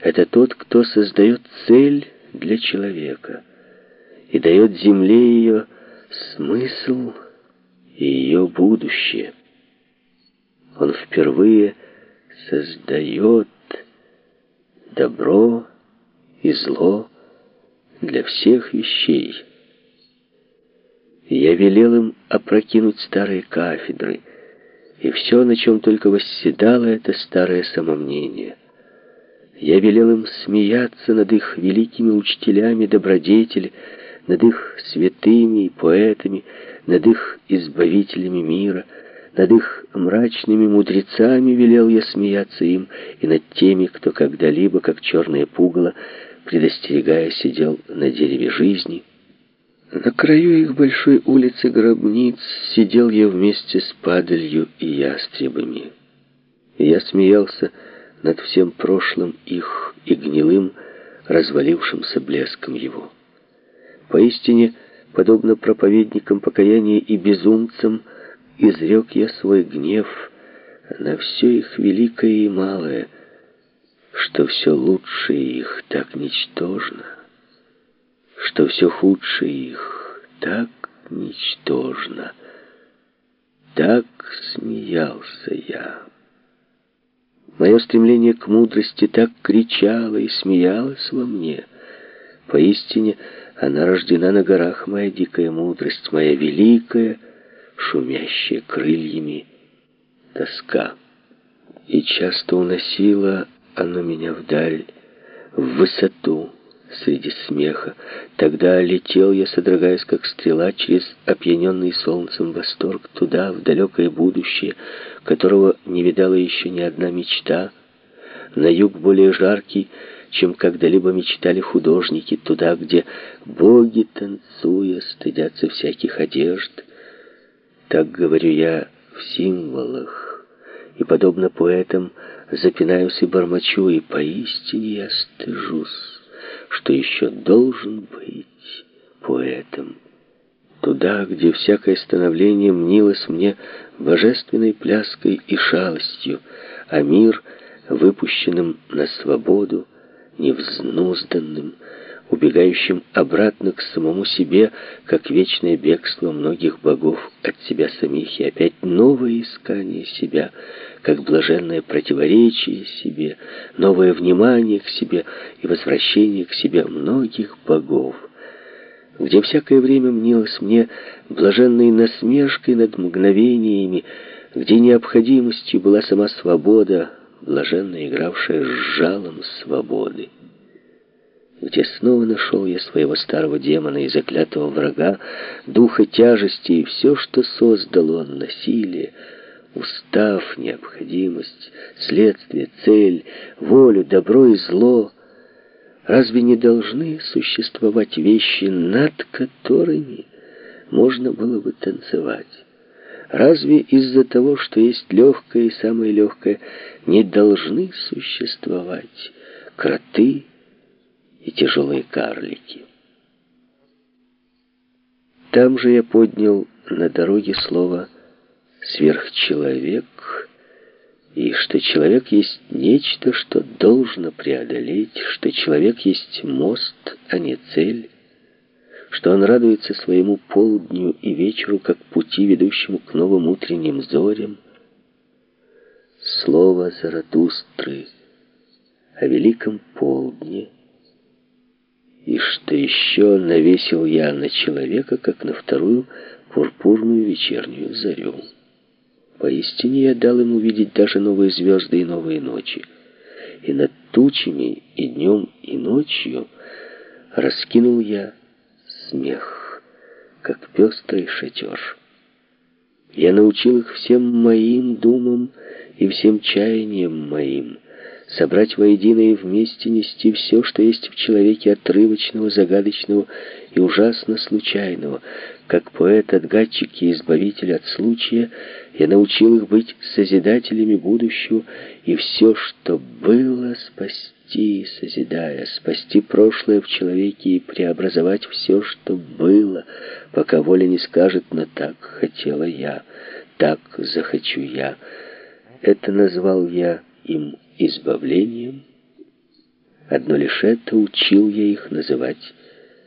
это тот, кто создает цель для человека и дает земле ее смысл и ее будущее. Он впервые создает добро и зло для всех вещей. Я велел им опрокинуть старые кафедры, и все, на чем только восседало это старое самомнение. Я велел им смеяться над их великими учителями добродетели, над их святыми и поэтами, над их избавителями мира, над их мрачными мудрецами велел я смеяться им, и над теми, кто когда-либо, как черное пугало, предостерегая, сидел на дереве жизни. На краю их большой улицы гробниц сидел я вместе с падалью и ястребами. И я смеялся над всем прошлым их и гнилым, развалившимся блеском его. Поистине, подобно проповедникам покаяния и безумцам, изрек я свой гнев на все их великое и малое, что все лучшее их так ничтожно, что все худшее их так ничтожно. Так смеялся я. Мое стремление к мудрости так кричало и смеялось во мне. Поистине, она рождена на горах, моя дикая мудрость, моя великая, шумящая крыльями тоска. И часто уносила она меня вдаль, в высоту, среди смеха. Тогда летел я, содрогаясь, как стрела, через опьяненный солнцем восторг, туда, в далекое будущее, которого не видала еще ни одна мечта, на юг более жаркий, чем когда-либо мечтали художники, туда, где боги, танцуя, стыдятся всяких одежд. Так говорю я в символах, и, подобно поэтам, запинаюсь и бормочу, и поистине я стыжусь, что еще должен быть поэтом. Туда, где всякое становление мнилось мне божественной пляской и шалостью, а мир, выпущенным на свободу, невзнузданным, убегающим обратно к самому себе, как вечное бегство многих богов от себя самих, и опять новое искание себя, как блаженное противоречие себе, новое внимание к себе и возвращение к себе многих богов, где всякое время мнилось мне блаженной насмешкой над мгновениями, где необходимостью была сама свобода, блаженно игравшая с жалом свободы. Где снова нашел я своего старого демона и заклятого врага, духа тяжести и все, что создал он, насилие, устав, необходимость, следствие, цель, волю, добро и зло. Разве не должны существовать вещи, над которыми можно было бы танцевать? Разве из-за того, что есть легкое и самое легкое, не должны существовать кроты и тяжелые карлики? Там же я поднял на дороге слово «сверхчеловек», и что человек есть нечто, что должно преодолеть, что человек есть мост, а не цель, что он радуется своему полдню и вечеру, как пути, ведущему к новым утренним зорям. Слово Заратустры о великом полдне. И что еще навесил я на человека, как на вторую пурпурную вечернюю зарю. Поистине я дал ему видеть даже новые звезды и новые ночи. И над тучами, и днем, и ночью раскинул я смех, как пестрый шатер. Я научил их всем моим думам и всем чаяниям моим, собрать воедино и вместе нести все, что есть в человеке отрывочного, загадочного и ужасно случайного. Как поэт-отгадчик и избавитель от случая, я научил их быть созидателями будущего и все, что было, спасти, созидая, спасти прошлое в человеке и преобразовать все, что было, пока воля не скажет, но так хотела я, так захочу я. Это назвал я им избавлением, Одно лишь это учил я их называть